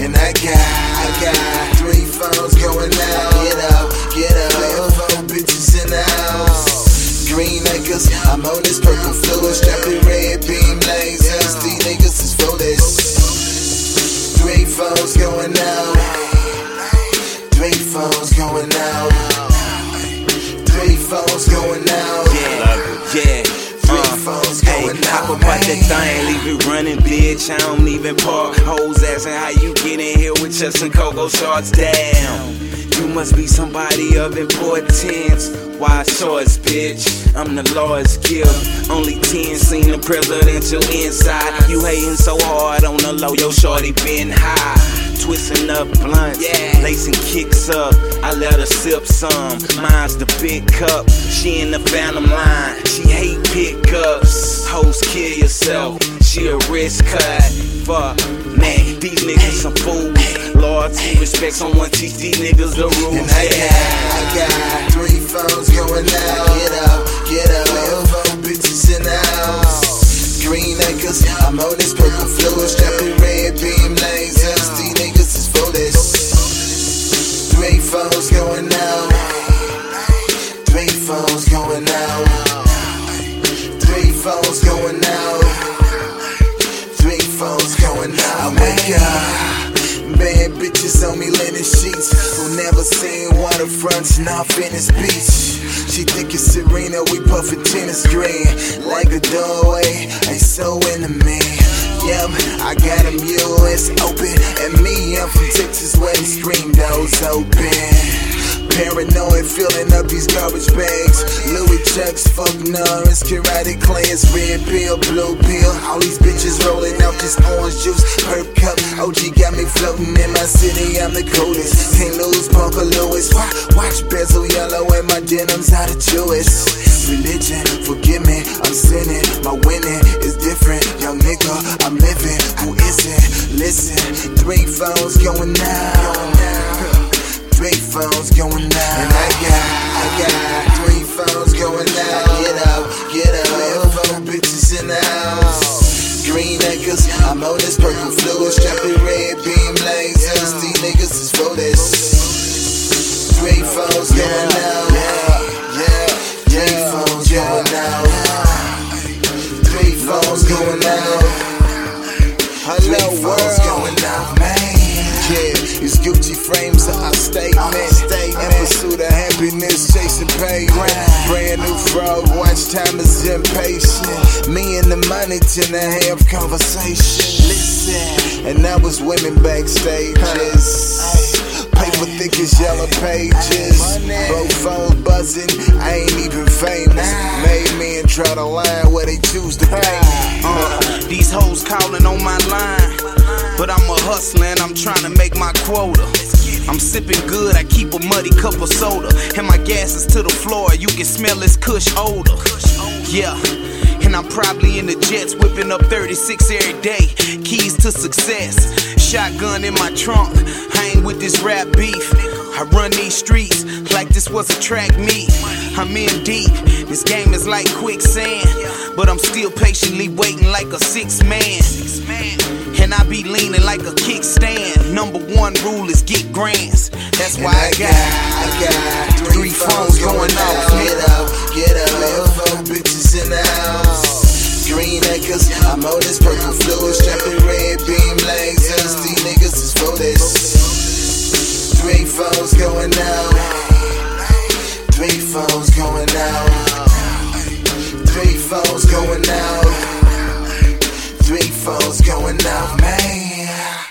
And I got, I got three phones going out. Get up, get up. Playing bitches in the house. Green acres. I'm on this purple fluid. Strapping red beam lasers. These niggas is for this. Three phones going out. Three phones going out. Three phones going out. Yeah, yeah. Three phones going out hop up out that thing, leave it running, bitch. I don't even park. Hoes asking how you get in here with just and Coco shorts down. You must be somebody of importance. Why shorts, bitch? I'm the Lord's gift. Only 10 seen the presidential inside. You hating so hard on the low, your shorty been high. Twisting up blunts, Yeah. lacing kicks up. I let her sip some. Mine's the big cup. She in the phantom line. She hate pickups. Hoes kill yourself. She a risk cut. Fuck, man, these niggas some fools. Loyalty, respect, someone teach these niggas the rules. And I got, I got three phones going out. Get up, get up. Phone bitches in the house. Green acres, I'm on this purple fluid, strapped with red beam lasers. These niggas is foolish. Three phones going out. Three phones going out. Phones going out. Three phones going out. I wake up. Bad bitches on me linen sheets. Who never seen waterfronts, not Venice Beach. She think it's Serena, we puffin' tennis green. Like a doorway, ain't so into me. Yep, I got them it's open. And me, I'm from Texas where them screen doors open. Paranoid, filling up these garbage bags. Louis Chucks, fuck Norris, karate clans, red pill, blue pill. All these bitches rolling out this orange juice, perp cup. OG got me floating in my city, I'm the coldest. Can't lose Parker Lewis. Watch bezel yellow and my denim's out of Jewish. Religion, forgive me, I'm sinning. My winning And I got, I got three phones going out. Get up, get up. Phone bitches in the house. Green acres, I'm on this purple fluid, strapped with red beam lasers. These niggas is foolish. Three phones going out. Brand new frog, watch time is impatient. Me and the money tend to have conversation. Listen, and that was women backstages. Paper yellow pages. Both phones buzzing, I ain't even famous. Made men try to line where they choose to pay me. Uh, these hoes calling on my line. But I'm a hustler and I'm trying to make my quota. I'm sipping good, I keep a muddy cup of soda. And my gas is to the floor, you can smell this kush odor. Yeah. And I'm probably in the jets, whipping up 36 every day. Keys to success. Shotgun in my trunk. I ain't with this rap beef. I run these streets like this was a track meet. I'm in deep. This game is like quicksand. But I'm still patiently waiting like a six man. And I be leaning like a kickstand. Number one rule is get grands. That's why I got, I got three phones going off. Niggas is. Three phones going out. Three phones going out. Three phones going out. Three phones going out, man.